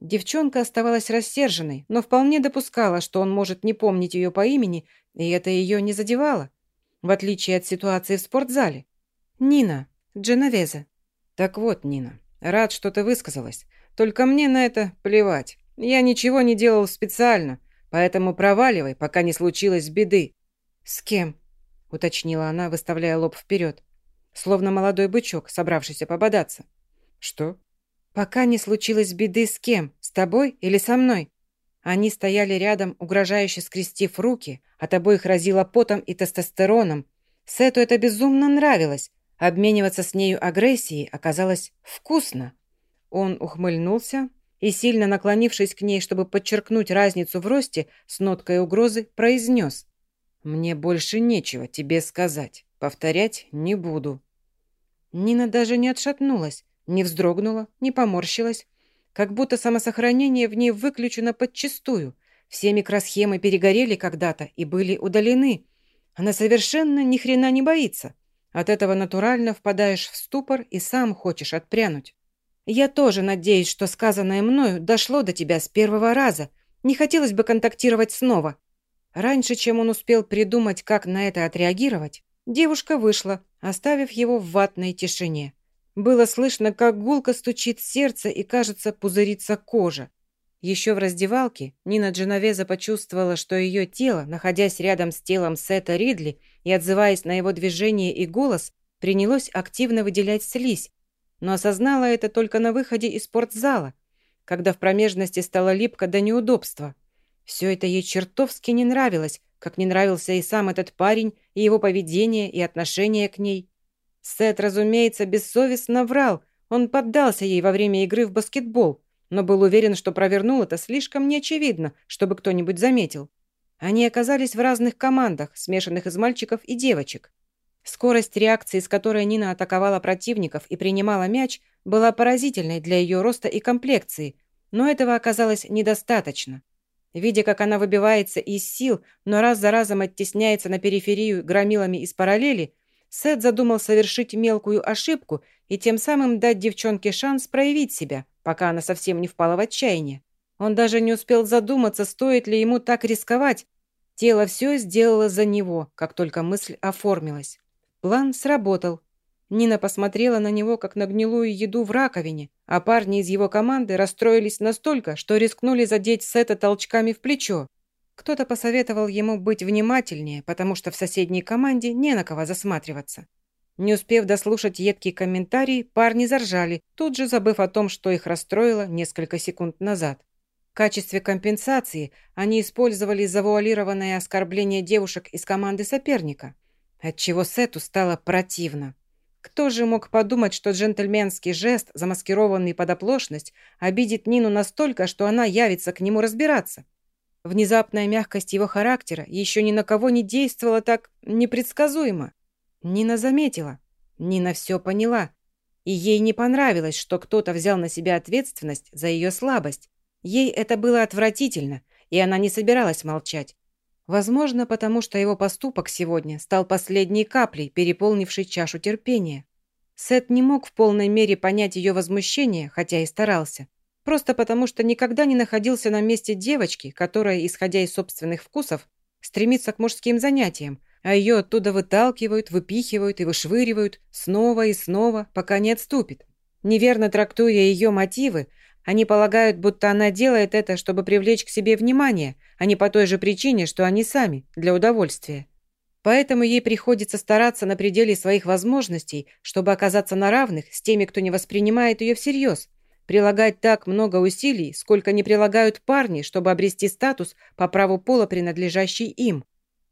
Девчонка оставалась рассерженной, но вполне допускала, что он может не помнить ее по имени, и это ее не задевало, в отличие от ситуации в спортзале. «Нина, Дженовеза». «Так вот, Нина, рад, что ты высказалась. Только мне на это плевать. Я ничего не делал специально, поэтому проваливай, пока не случилось беды». «С кем?» – уточнила она, выставляя лоб вперед словно молодой бычок, собравшийся пободаться. «Что?» «Пока не случилось беды с кем? С тобой или со мной?» Они стояли рядом, угрожающе скрестив руки, от обоих разило потом и тестостероном. Сету это безумно нравилось. Обмениваться с нею агрессией оказалось вкусно. Он ухмыльнулся и, сильно наклонившись к ней, чтобы подчеркнуть разницу в росте, с ноткой угрозы произнес. «Мне больше нечего тебе сказать. Повторять не буду». Нина даже не отшатнулась, не вздрогнула, не поморщилась. Как будто самосохранение в ней выключено подчистую. Все микросхемы перегорели когда-то и были удалены. Она совершенно ни хрена не боится. От этого натурально впадаешь в ступор и сам хочешь отпрянуть. Я тоже надеюсь, что сказанное мною дошло до тебя с первого раза. Не хотелось бы контактировать снова. Раньше, чем он успел придумать, как на это отреагировать, Девушка вышла, оставив его в ватной тишине. Было слышно, как гулко стучит сердце и, кажется, пузырится кожа. Еще в раздевалке Нина Дженовеза почувствовала, что ее тело, находясь рядом с телом Сета Ридли и отзываясь на его движение и голос, принялось активно выделять слизь, но осознала это только на выходе из спортзала, когда в промежности стало липко до неудобства. Все это ей чертовски не нравилось, как не нравился и сам этот парень, и его поведение, и отношение к ней. Сет, разумеется, бессовестно врал. Он поддался ей во время игры в баскетбол, но был уверен, что провернул это слишком неочевидно, чтобы кто-нибудь заметил. Они оказались в разных командах, смешанных из мальчиков и девочек. Скорость реакции, с которой Нина атаковала противников и принимала мяч, была поразительной для ее роста и комплекции, но этого оказалось недостаточно. Видя, как она выбивается из сил, но раз за разом оттесняется на периферию громилами из параллели, Сет задумал совершить мелкую ошибку и тем самым дать девчонке шанс проявить себя, пока она совсем не впала в отчаяние. Он даже не успел задуматься, стоит ли ему так рисковать. Тело все сделало за него, как только мысль оформилась. План сработал. Нина посмотрела на него, как на гнилую еду в раковине, а парни из его команды расстроились настолько, что рискнули задеть Сета толчками в плечо. Кто-то посоветовал ему быть внимательнее, потому что в соседней команде не на кого засматриваться. Не успев дослушать едкий комментарий, парни заржали, тут же забыв о том, что их расстроило несколько секунд назад. В качестве компенсации они использовали завуалированное оскорбление девушек из команды соперника, отчего Сету стало противно. Кто же мог подумать, что джентльменский жест, замаскированный под оплошность, обидит Нину настолько, что она явится к нему разбираться? Внезапная мягкость его характера еще ни на кого не действовала так непредсказуемо. Нина заметила. Нина все поняла. И ей не понравилось, что кто-то взял на себя ответственность за ее слабость. Ей это было отвратительно, и она не собиралась молчать. Возможно, потому что его поступок сегодня стал последней каплей, переполнившей чашу терпения. Сет не мог в полной мере понять ее возмущение, хотя и старался. Просто потому, что никогда не находился на месте девочки, которая, исходя из собственных вкусов, стремится к мужским занятиям, а ее оттуда выталкивают, выпихивают и вышвыривают снова и снова, пока не отступит. Неверно трактуя ее мотивы, они полагают, будто она делает это, чтобы привлечь к себе внимание, а не по той же причине, что они сами, для удовольствия. Поэтому ей приходится стараться на пределе своих возможностей, чтобы оказаться на равных с теми, кто не воспринимает ее всерьез, прилагать так много усилий, сколько не прилагают парни, чтобы обрести статус по праву пола, принадлежащий им.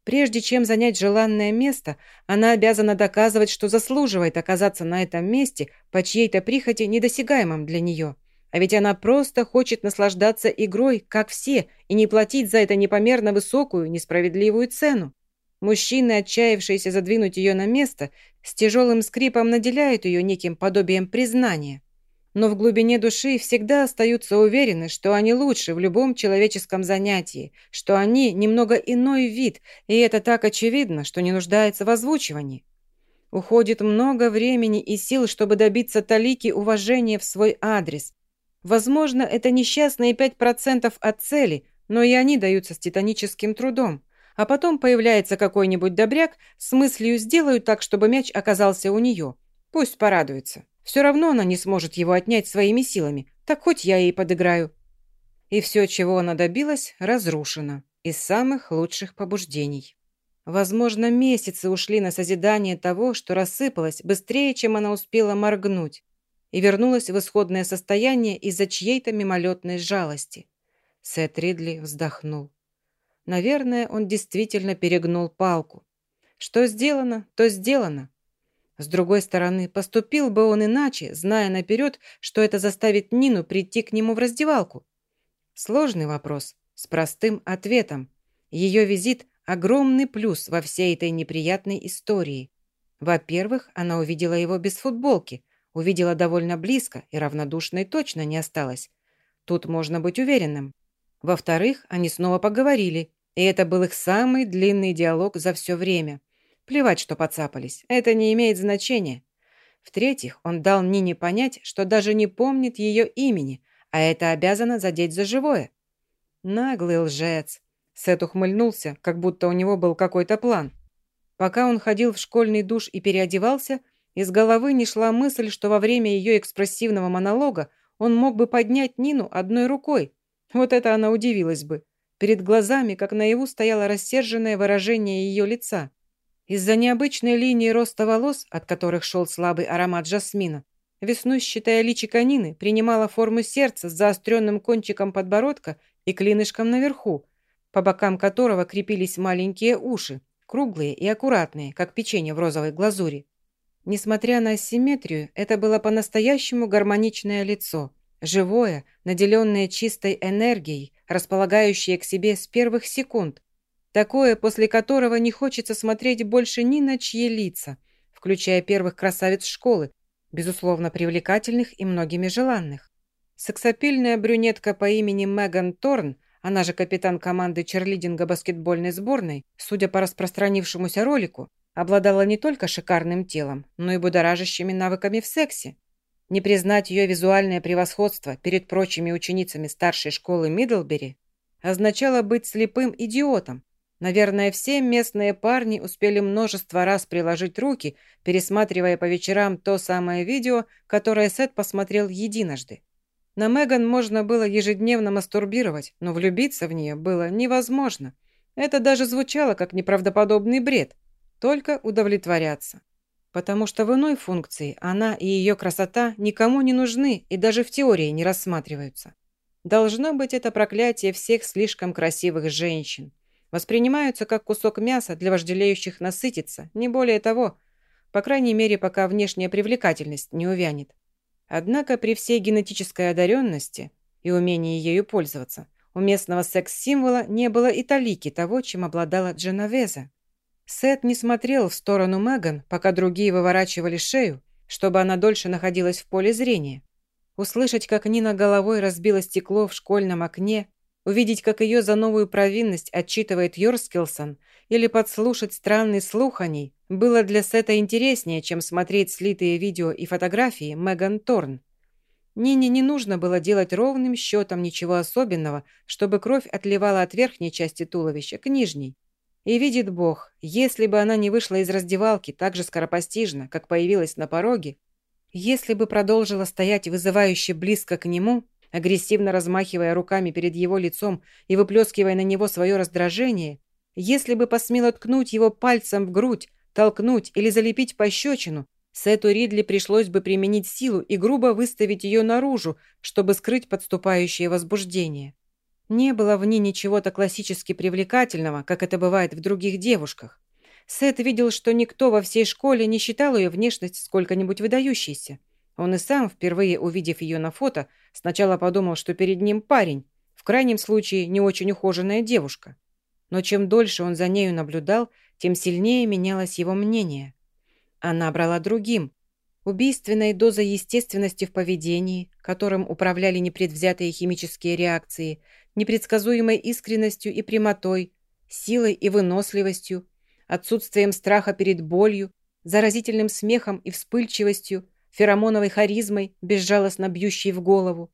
Прежде чем занять желанное место, она обязана доказывать, что заслуживает оказаться на этом месте по чьей-то прихоти недосягаемом для нее. А ведь она просто хочет наслаждаться игрой, как все, и не платить за это непомерно высокую, несправедливую цену. Мужчины, отчаявшиеся задвинуть ее на место, с тяжелым скрипом наделяют ее неким подобием признания. Но в глубине души всегда остаются уверены, что они лучше в любом человеческом занятии, что они немного иной вид, и это так очевидно, что не нуждается в озвучивании. Уходит много времени и сил, чтобы добиться талики уважения в свой адрес, Возможно, это несчастные 5% от цели, но и они даются с титаническим трудом. А потом появляется какой-нибудь добряк с мыслью «сделаю так, чтобы мяч оказался у нее». Пусть порадуется. Все равно она не сможет его отнять своими силами, так хоть я ей подыграю. И все, чего она добилась, разрушено. Из самых лучших побуждений. Возможно, месяцы ушли на созидание того, что рассыпалось быстрее, чем она успела моргнуть и вернулась в исходное состояние из-за чьей-то мимолетной жалости. Сет Ридли вздохнул. Наверное, он действительно перегнул палку. Что сделано, то сделано. С другой стороны, поступил бы он иначе, зная наперед, что это заставит Нину прийти к нему в раздевалку. Сложный вопрос, с простым ответом. Ее визит – огромный плюс во всей этой неприятной истории. Во-первых, она увидела его без футболки – Увидела довольно близко и равнодушной точно не осталось. Тут можно быть уверенным. Во-вторых, они снова поговорили, и это был их самый длинный диалог за все время. Плевать, что подцапались, это не имеет значения. В-третьих, он дал Нине понять, что даже не помнит ее имени, а это обязано задеть за живое. Наглый лжец. Сет ухмыльнулся, как будто у него был какой-то план. Пока он ходил в школьный душ и переодевался, из головы не шла мысль, что во время ее экспрессивного монолога он мог бы поднять Нину одной рукой. Вот это она удивилась бы. Перед глазами, как наяву, стояло рассерженное выражение ее лица. Из-за необычной линии роста волос, от которых шел слабый аромат жасмина, веснущатая личико Нины принимала форму сердца с заостренным кончиком подбородка и клинышком наверху, по бокам которого крепились маленькие уши, круглые и аккуратные, как печенье в розовой глазури. Несмотря на асимметрию, это было по-настоящему гармоничное лицо, живое, наделенное чистой энергией, располагающее к себе с первых секунд, такое, после которого не хочется смотреть больше ни на чьи лица, включая первых красавиц школы, безусловно привлекательных и многими желанных. Сексапильная брюнетка по имени Меган Торн, она же капитан команды черлидинга баскетбольной сборной, судя по распространившемуся ролику, обладала не только шикарным телом, но и будоражащими навыками в сексе. Не признать ее визуальное превосходство перед прочими ученицами старшей школы Мидлбери означало быть слепым идиотом, Наверное, все местные парни успели множество раз приложить руки, пересматривая по вечерам то самое видео, которое Сет посмотрел единожды. На Меган можно было ежедневно мастурбировать, но влюбиться в нее было невозможно. Это даже звучало как неправдоподобный бред. Только удовлетворяться. Потому что в иной функции она и ее красота никому не нужны и даже в теории не рассматриваются. Должно быть это проклятие всех слишком красивых женщин воспринимаются как кусок мяса для вожделеющих насытиться, не более того, по крайней мере, пока внешняя привлекательность не увянет. Однако при всей генетической одаренности и умении ею пользоваться, у местного секс-символа не было и талики того, чем обладала Дженовеза. Сет не смотрел в сторону Меган, пока другие выворачивали шею, чтобы она дольше находилась в поле зрения. Услышать, как Нина головой разбила стекло в школьном окне, Увидеть, как ее за новую провинность отчитывает Йорскилсон, или подслушать странный слух о ней, было для Сета интереснее, чем смотреть слитые видео и фотографии Меган Торн. Нине не нужно было делать ровным счетом ничего особенного, чтобы кровь отливала от верхней части туловища к нижней. И видит Бог, если бы она не вышла из раздевалки так же скоропостижно, как появилась на пороге, если бы продолжила стоять вызывающе близко к нему, агрессивно размахивая руками перед его лицом и выплескивая на него свое раздражение, если бы посмела ткнуть его пальцем в грудь, толкнуть или залепить пощечину, Сету Ридли пришлось бы применить силу и грубо выставить ее наружу, чтобы скрыть подступающее возбуждение. Не было в ней ничего-то классически привлекательного, как это бывает в других девушках. Сет видел, что никто во всей школе не считал ее внешность сколько-нибудь выдающейся. Он и сам, впервые увидев ее на фото, сначала подумал, что перед ним парень, в крайнем случае не очень ухоженная девушка. Но чем дольше он за нею наблюдал, тем сильнее менялось его мнение. Она брала другим, убийственной дозой естественности в поведении, которым управляли непредвзятые химические реакции, непредсказуемой искренностью и прямотой, силой и выносливостью, отсутствием страха перед болью, заразительным смехом и вспыльчивостью, феромоновой харизмой, безжалостно бьющей в голову.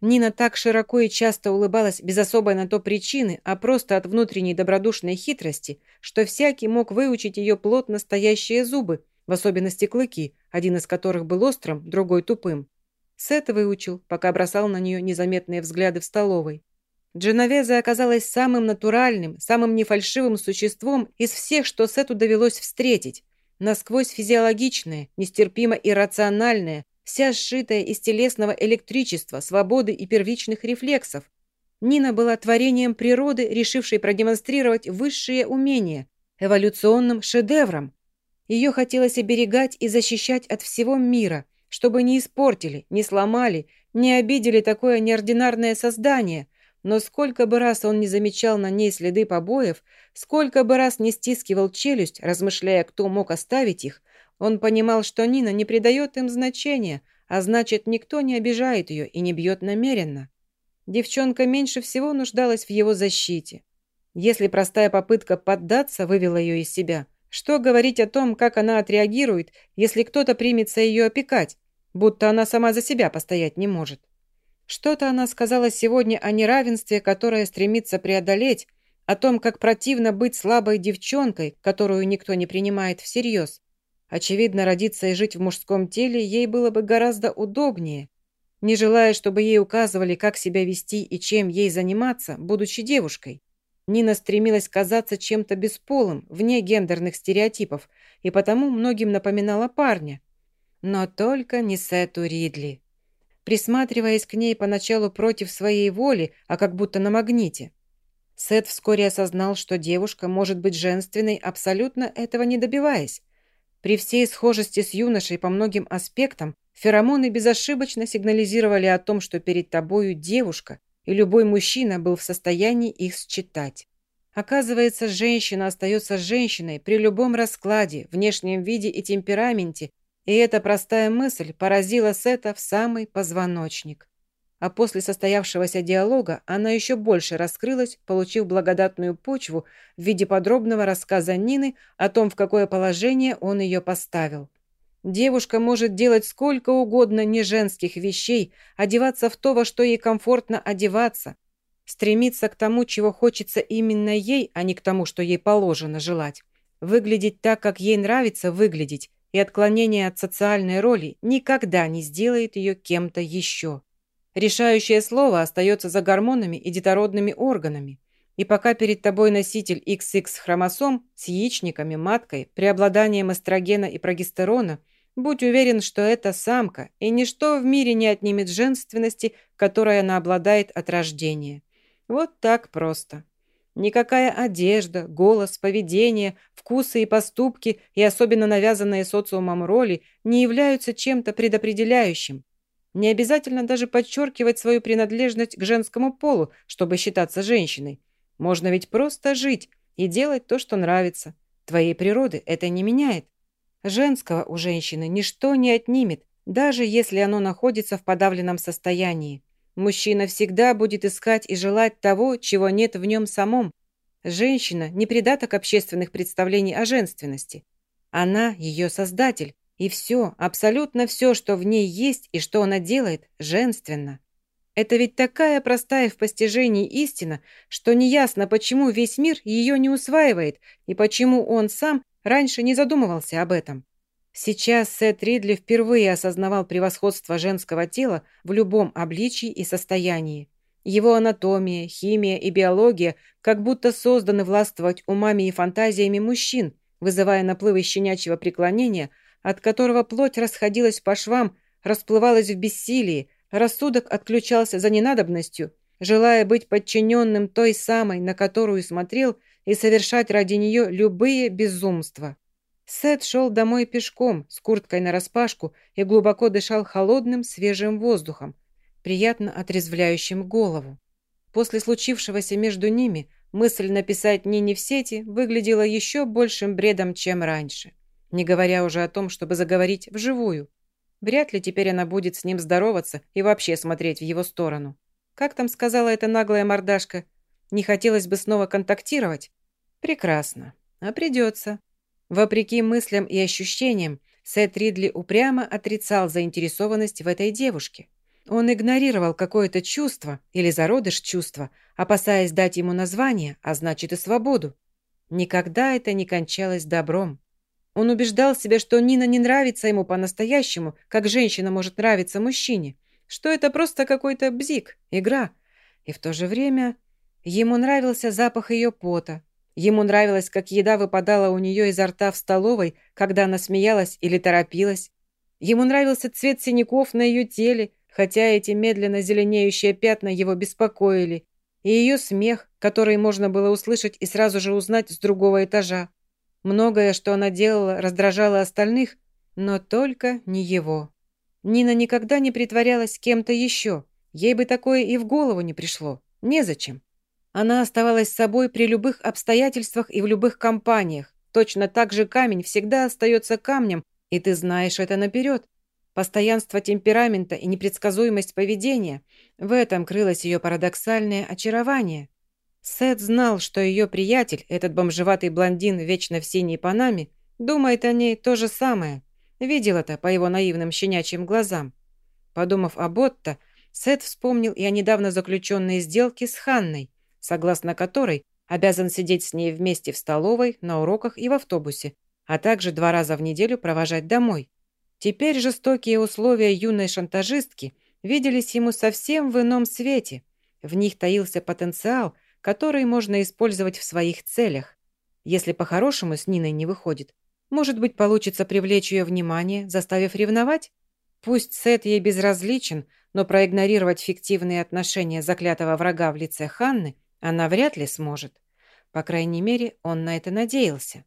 Нина так широко и часто улыбалась без особой на то причины, а просто от внутренней добродушной хитрости, что всякий мог выучить ее плотно стоящие зубы, в особенности клыки, один из которых был острым, другой тупым. Сет выучил, пока бросал на нее незаметные взгляды в столовой. Дженовеза оказалась самым натуральным, самым нефальшивым существом из всех, что Сету довелось встретить насквозь физиологичная, нестерпимо иррациональная, вся сшитая из телесного электричества, свободы и первичных рефлексов. Нина была творением природы, решившей продемонстрировать высшие умения, эволюционным шедевром. Ее хотелось оберегать и защищать от всего мира, чтобы не испортили, не сломали, не обидели такое неординарное создание – но сколько бы раз он не замечал на ней следы побоев, сколько бы раз не стискивал челюсть, размышляя, кто мог оставить их, он понимал, что Нина не придает им значения, а значит, никто не обижает ее и не бьет намеренно. Девчонка меньше всего нуждалась в его защите. Если простая попытка поддаться вывела ее из себя, что говорить о том, как она отреагирует, если кто-то примется ее опекать, будто она сама за себя постоять не может? Что-то она сказала сегодня о неравенстве, которое стремится преодолеть, о том, как противно быть слабой девчонкой, которую никто не принимает всерьез. Очевидно, родиться и жить в мужском теле ей было бы гораздо удобнее. Не желая, чтобы ей указывали, как себя вести и чем ей заниматься, будучи девушкой. Нина стремилась казаться чем-то бесполым, вне гендерных стереотипов, и потому многим напоминала парня. Но только не Сету Ридли присматриваясь к ней поначалу против своей воли, а как будто на магните. Сет вскоре осознал, что девушка может быть женственной, абсолютно этого не добиваясь. При всей схожести с юношей по многим аспектам, феромоны безошибочно сигнализировали о том, что перед тобою девушка, и любой мужчина был в состоянии их считать. Оказывается, женщина остается женщиной при любом раскладе, внешнем виде и темпераменте, и эта простая мысль поразила Сета в самый позвоночник. А после состоявшегося диалога она еще больше раскрылась, получив благодатную почву в виде подробного рассказа Нины о том, в какое положение он ее поставил. Девушка может делать сколько угодно неженских вещей, одеваться в то, во что ей комфортно одеваться. стремиться к тому, чего хочется именно ей, а не к тому, что ей положено желать. Выглядеть так, как ей нравится выглядеть, и отклонение от социальной роли никогда не сделает ее кем-то еще. Решающее слово остается за гормонами и детородными органами. И пока перед тобой носитель XX хромосом с яичниками, маткой, преобладанием эстрогена и прогестерона, будь уверен, что это самка, и ничто в мире не отнимет женственности, которой она обладает от рождения. Вот так просто. Никакая одежда, голос, поведение, вкусы и поступки, и особенно навязанные социумом роли, не являются чем-то предопределяющим. Не обязательно даже подчеркивать свою принадлежность к женскому полу, чтобы считаться женщиной. Можно ведь просто жить и делать то, что нравится. Твоей природы это не меняет. Женского у женщины ничто не отнимет, даже если оно находится в подавленном состоянии. Мужчина всегда будет искать и желать того, чего нет в нем самом. Женщина – не придаток общественных представлений о женственности. Она – ее создатель. И все, абсолютно все, что в ней есть и что она делает, женственно. Это ведь такая простая в постижении истина, что неясно, почему весь мир ее не усваивает и почему он сам раньше не задумывался об этом. Сейчас Сет Ридли впервые осознавал превосходство женского тела в любом обличии и состоянии. Его анатомия, химия и биология как будто созданы властвовать умами и фантазиями мужчин, вызывая наплывы щенячьего преклонения, от которого плоть расходилась по швам, расплывалась в бессилии, рассудок отключался за ненадобностью, желая быть подчиненным той самой, на которую смотрел, и совершать ради нее любые безумства. Сет шел домой пешком, с курткой нараспашку и глубоко дышал холодным, свежим воздухом, приятно отрезвляющим голову. После случившегося между ними мысль написать Нине в сети выглядела еще большим бредом, чем раньше. Не говоря уже о том, чтобы заговорить вживую. Вряд ли теперь она будет с ним здороваться и вообще смотреть в его сторону. Как там сказала эта наглая мордашка? Не хотелось бы снова контактировать? Прекрасно. А придется. Вопреки мыслям и ощущениям, Сет Ридли упрямо отрицал заинтересованность в этой девушке. Он игнорировал какое-то чувство или зародыш чувства, опасаясь дать ему название, а значит и свободу. Никогда это не кончалось добром. Он убеждал себя, что Нина не нравится ему по-настоящему, как женщина может нравиться мужчине, что это просто какой-то бзик, игра. И в то же время ему нравился запах ее пота, Ему нравилось, как еда выпадала у нее изо рта в столовой, когда она смеялась или торопилась. Ему нравился цвет синяков на ее теле, хотя эти медленно зеленеющие пятна его беспокоили, и ее смех, который можно было услышать и сразу же узнать с другого этажа. Многое, что она делала, раздражало остальных, но только не его. Нина никогда не притворялась кем-то еще. Ей бы такое и в голову не пришло. Незачем. Она оставалась собой при любых обстоятельствах и в любых компаниях. Точно так же камень всегда остается камнем, и ты знаешь это наперед. Постоянство темперамента и непредсказуемость поведения – в этом крылось ее парадоксальное очарование. Сет знал, что ее приятель, этот бомжеватый блондин вечно в синей панаме, думает о ней то же самое. Видел это по его наивным щенячьим глазам. Подумав об Отто, Сет вспомнил и о недавно заключенной сделке с Ханной – согласно которой обязан сидеть с ней вместе в столовой, на уроках и в автобусе, а также два раза в неделю провожать домой. Теперь жестокие условия юной шантажистки виделись ему совсем в ином свете. В них таился потенциал, который можно использовать в своих целях. Если по-хорошему с Ниной не выходит, может быть, получится привлечь ее внимание, заставив ревновать? Пусть Сет ей безразличен, но проигнорировать фиктивные отношения заклятого врага в лице Ханны – она вряд ли сможет. По крайней мере, он на это надеялся.